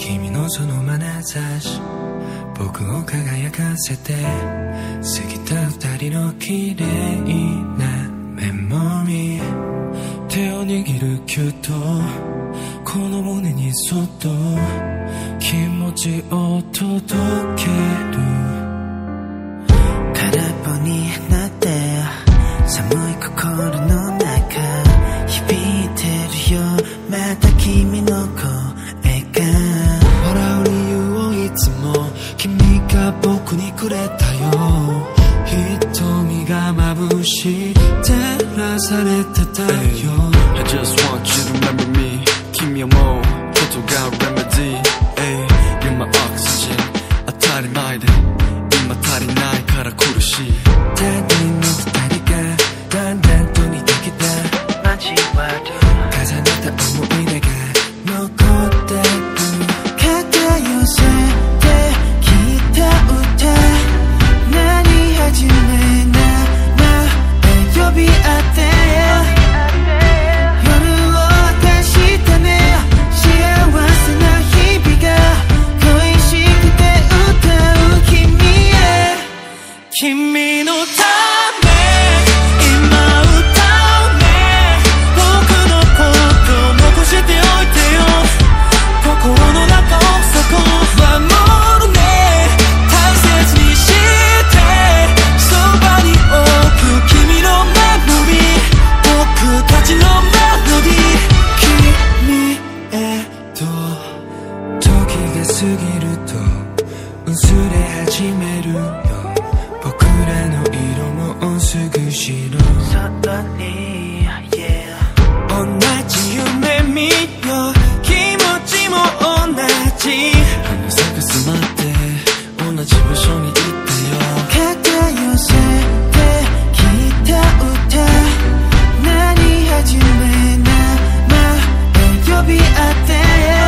君のその眼差し僕を輝かせて過ぎた二人の綺麗なメモリー。手を握るキュッとこの胸にそっと気持ちを届ける。空っぽになって寒い心の 僕にくれたよ瞳が眩しい照らされてたよ I just want you to remember me 君を思うことが remedy Ay, You're my oxygen 当たり前で Yeah.